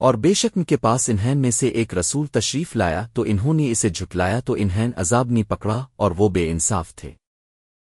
اور بے شک ان کے پاس انہین میں سے ایک رسول تشریف لایا تو انہوں نے اسے جھٹلایا تو انہین عذاب نہیں پکڑا اور وہ بے انصاف تھے۔